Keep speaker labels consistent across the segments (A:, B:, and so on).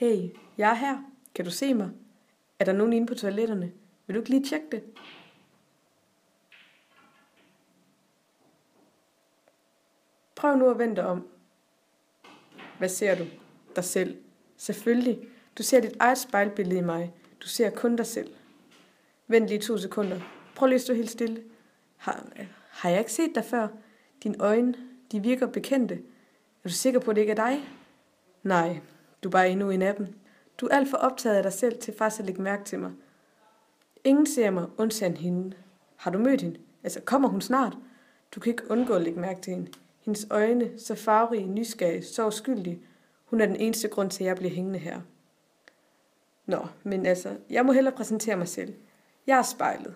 A: Hey, jeg er her. Kan du se mig? Er der nogen inde på toiletterne? Vil du ikke lige tjekke det? Prøv nu at vente om. Hvad ser du? Dig selv. Selvfølgelig. Du ser dit eget spejlbillede i mig. Du ser kun dig selv. Vent lige to sekunder. Prøv lige at stå helt stille. Har, har jeg ikke set dig før? Dine øjne, de virker bekendte. Er du sikker på, at det ikke er dig? Nej, du er bare endnu en af dem. Du er alt for optaget af dig selv til faktisk at lægge mærke til mig. Ingen ser mig, undtagen hende. Har du mødt hende? Altså, kommer hun snart? Du kan ikke undgå at lægge mærke til hende. Hendes øjne, så farverige, nysgerrige, så uskyldige. Hun er den eneste grund til, at jeg bliver hængende her. Nå, men altså, jeg må hellere præsentere mig selv. Jeg er spejlet.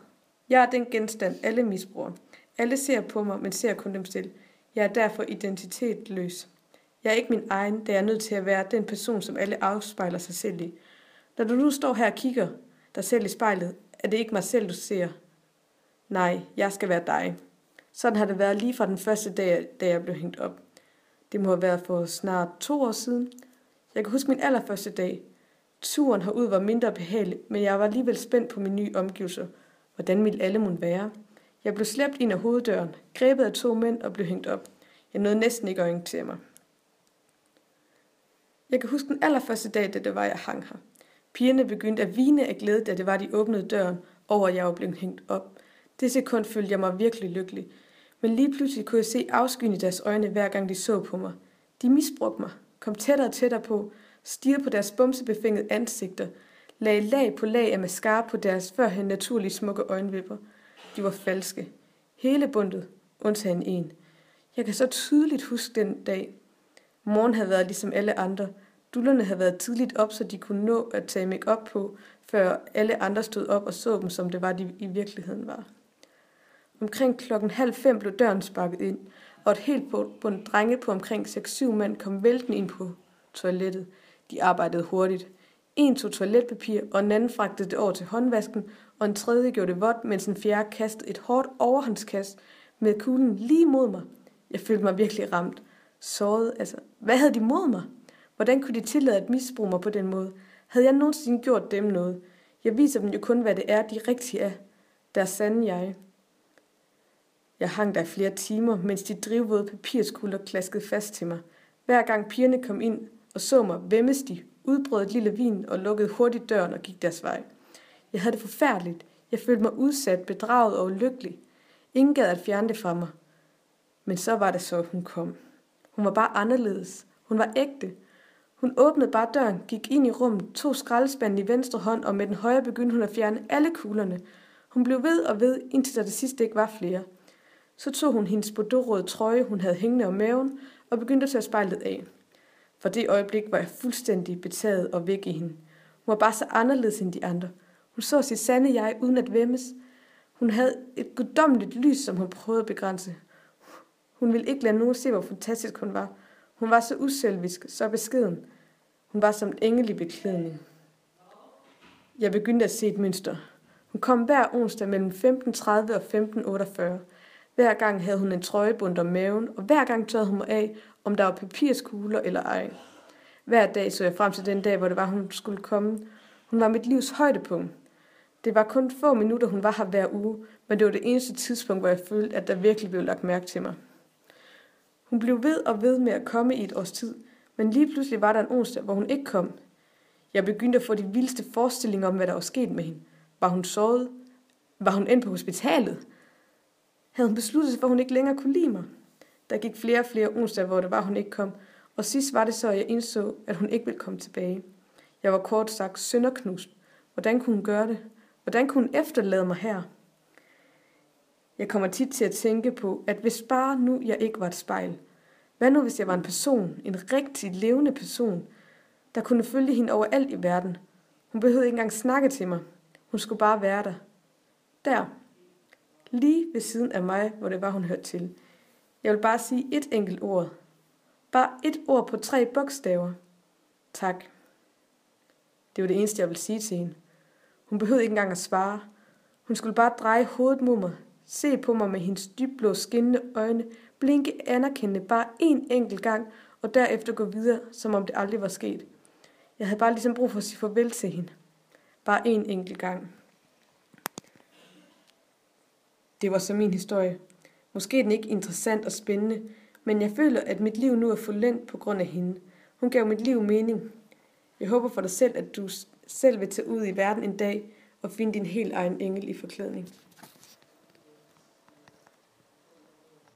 A: Jeg er den genstand, alle misbruger. Alle ser på mig, men ser kun dem selv. Jeg er derfor identitetløs. Jeg er ikke min egen, da jeg er nødt til at være den person, som alle afspejler sig selv i. Når du nu står her og kigger dig selv i spejlet, er det ikke mig selv, du ser. Nej, jeg skal være dig. Sådan har det været lige fra den første dag, da jeg blev hængt op. Det må have været for snart to år siden. Jeg kan huske min allerførste dag. Turen herud var mindre behagelig, men jeg var alligevel spændt på min nye omgivelser. Hvordan ville alle mund være? Jeg blev slæbt ind af hoveddøren, grebet af to mænd og blev hængt op. Jeg nåede næsten ikke at orientere mig. Jeg kan huske den allerførste dag, da det var, jeg hang her. Pigerne begyndte at vine af glæde, da det var, de åbnede døren, over at jeg var blevet hængt op. Det sekund følte jeg mig virkelig lykkelig. Men lige pludselig kunne jeg se afskyen i deres øjne, hver gang de så på mig. De misbrugte mig, kom tættere og tættere på, stirrede på deres bumsebefængede ansigter, lagde lag på lag af mascara på deres førhen naturlige smukke øjenvipper. De var falske. Hele bundet, undtagen en. Jeg kan så tydeligt huske den dag. Morgen havde været ligesom alle andre. Dullerne havde været tidligt op, så de kunne nå at tage make op på, før alle andre stod op og så dem, som det var, de i virkeligheden var. Omkring klokken halv fem blev døren sparket ind, og et helt bundt drenge på omkring 6-7 mand kom væltende ind på toilettet. De arbejdede hurtigt. En tog toiletpapir, og en anden fragtede det over til håndvasken, og en tredje gjorde det vådt, mens en fjerde kastede et hårdt overhåndskast med kuglen lige mod mig. Jeg følte mig virkelig ramt. Såret, altså, hvad havde de mod mig? Hvordan kunne de tillade at misbruge mig på den måde? Havde jeg nogensinde gjort dem noget? Jeg viser dem jo kun, hvad det er, de rigtige er. Der sande jeg. Jeg hang der flere timer, mens de drivvåde papirskulder klaskede fast til mig. Hver gang pigerne kom ind og så mig, vemmes de, udbrød et lille vin og lukkede hurtigt døren og gik deres vej. Jeg havde det forfærdeligt. Jeg følte mig udsat, bedraget og ulykkelig. Ingen gad at fjerne det fra mig. Men så var det så, hun kom. Hun var bare anderledes. Hun var ægte. Hun åbnede bare døren, gik ind i rummet, tog skraldespanden i venstre hånd, og med den højre begyndte hun at fjerne alle kuglerne. Hun blev ved og ved, indtil der det sidste ikke var flere. Så tog hun hendes bordeaux trøje, hun havde hængende om maven, og begyndte at tage spejlet af. For det øjeblik var jeg fuldstændig betaget og væk i hende. Hun var bare så anderledes end de andre. Hun så sit sande jeg uden at væmmes. Hun havde et guddommeligt lys, som hun prøvede at begrænse. Hun ville ikke lade nogen se, hvor fantastisk hun var. Hun var så uselvisk, så beskeden. Hun var som en engel i beklædning. Jeg begyndte at se et mønster. Hun kom hver onsdag mellem 15.30 og 15.48. Hver gang havde hun en trøjebund om maven, og hver gang tørrede hun mig af, om der var papirskugler eller ej. Hver dag så jeg frem til den dag, hvor det var, hun skulle komme. Hun var mit livs højdepunkt. Det var kun få minutter, hun var her hver uge, men det var det eneste tidspunkt, hvor jeg følte, at der virkelig blev lagt mærke til mig. Hun blev ved og ved med at komme i et års tid, men lige pludselig var der en onsdag, hvor hun ikke kom. Jeg begyndte at få de vildeste forestillinger om, hvad der var sket med hende. Var hun såret? Var hun ind på hospitalet? Havde hun besluttet sig for, at hun ikke længere kunne lide mig? Der gik flere og flere onsdage, hvor det var, hun ikke kom, og sidst var det så, at jeg indså, at hun ikke ville komme tilbage. Jeg var kort sagt sønderknust. Hvordan kunne hun gøre det? Hvordan kunne hun efterlade mig her? Jeg kommer tit til at tænke på, at hvis bare nu jeg ikke var et spejl, hvad nu hvis jeg var en person, en rigtig levende person, der kunne følge hende overalt i verden? Hun behøvede ikke engang snakke til mig. Hun skulle bare være der. Der. Lige ved siden af mig, hvor det var, hun hørte til. Jeg vil bare sige et enkelt ord. Bare et ord på tre bogstaver. Tak. Det var det eneste, jeg ville sige til hende. Hun behøvede ikke engang at svare. Hun skulle bare dreje hovedet mod mig, se på mig med hendes dybblå skinnende øjne, blinke anerkendende bare en enkelt gang, og derefter gå videre, som om det aldrig var sket. Jeg havde bare ligesom brug for at sige farvel til hende. Bare en enkelt gang. Det var så min historie. Måske er den ikke interessant og spændende, men jeg føler, at mit liv nu er fuldendt på grund af hende. Hun gav mit liv mening. Jeg håber for dig selv, at du selv vil tage ud i verden en dag og finde din helt egen engel i forklædning.